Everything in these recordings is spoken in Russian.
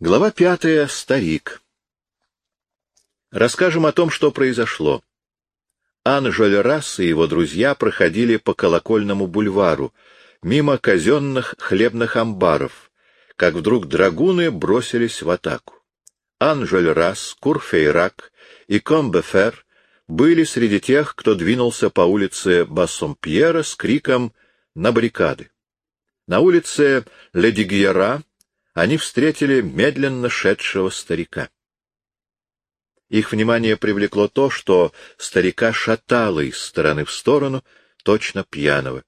Глава пятая. Старик. Расскажем о том, что произошло. Ан Жолерас и его друзья проходили по колокольному бульвару, мимо казенных хлебных амбаров, как вдруг драгуны бросились в атаку. Ан Жолерас, Курфейрак и Комбефер были среди тех, кто двинулся по улице Бассомпьера с криком «На баррикады!». На улице Ледигьера они встретили медленно шедшего старика. Их внимание привлекло то, что старика шатало из стороны в сторону, точно пьяного.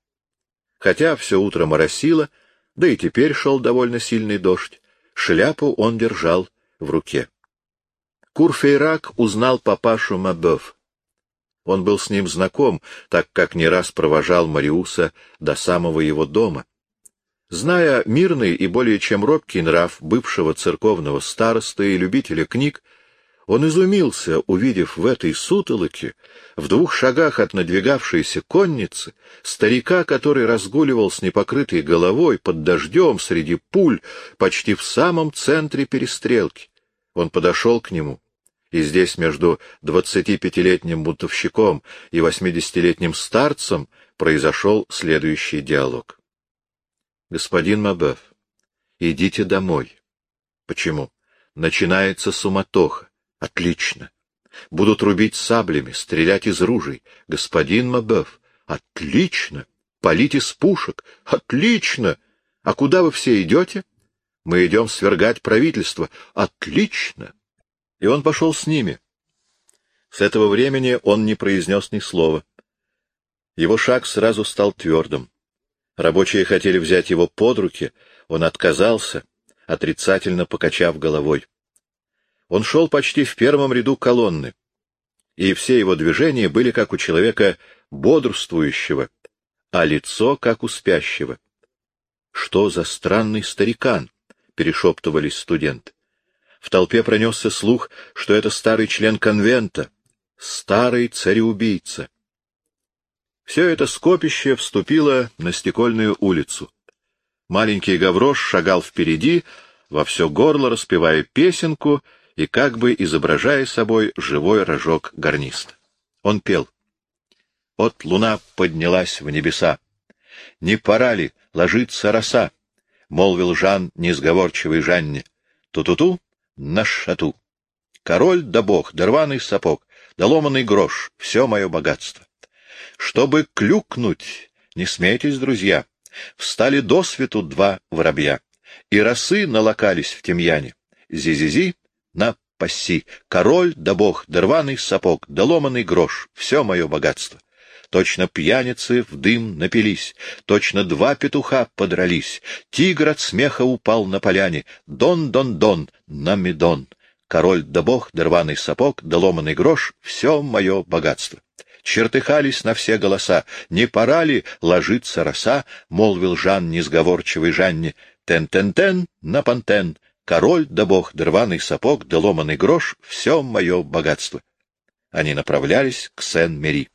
Хотя все утро моросило, да и теперь шел довольно сильный дождь, шляпу он держал в руке. Курфейрак узнал папашу Мабёв. Он был с ним знаком, так как не раз провожал Мариуса до самого его дома. Зная мирный и более чем робкий нрав бывшего церковного староста и любителя книг, он изумился, увидев в этой сутолоке, в двух шагах от надвигавшейся конницы, старика, который разгуливал с непокрытой головой под дождем среди пуль почти в самом центре перестрелки. Он подошел к нему, и здесь между двадцатипятилетним бунтовщиком и восьмидесятилетним старцем произошел следующий диалог. Господин Мабеф, идите домой. Почему? Начинается суматоха. Отлично. Будут рубить саблями, стрелять из ружей. Господин Мабеф, отлично. Полить из пушек. Отлично. А куда вы все идете? Мы идем свергать правительство. Отлично. И он пошел с ними. С этого времени он не произнес ни слова. Его шаг сразу стал твердым. Рабочие хотели взять его под руки, он отказался, отрицательно покачав головой. Он шел почти в первом ряду колонны, и все его движения были как у человека бодрствующего, а лицо как у спящего. «Что за странный старикан?» — перешептывались студенты. В толпе пронесся слух, что это старый член конвента, старый цареубийца. Все это скопище вступило на стекольную улицу. Маленький Гаврош шагал впереди, во все горло распевая песенку и как бы изображая собой живой рожок гарниста. Он пел. От луна поднялась в небеса. «Не пора ли ложиться роса?» — молвил Жан несговорчивый Жанне. «Ту-ту-ту на шату. Король да бог, да сапог, да ломаный грош — все мое богатство чтобы клюкнуть. Не смейтесь, друзья. Встали до свету два воробья, и росы налокались в тимьяне. Зи-зи-зи на пасси, король да бог, да сапог, да ломаный грош — все мое богатство. Точно пьяницы в дым напились, точно два петуха подрались. Тигр от смеха упал на поляне. Дон-дон-дон, на медон. Король да бог, да сапог, да ломаный грош — все мое богатство чертыхались на все голоса. «Не пора ли ложиться роса?» — молвил Жан несговорчивый Жанне. «Тен-тен-тен на пантен, король да бог, дерваный сапог да ломаный грош — все мое богатство». Они направлялись к Сен-Мери.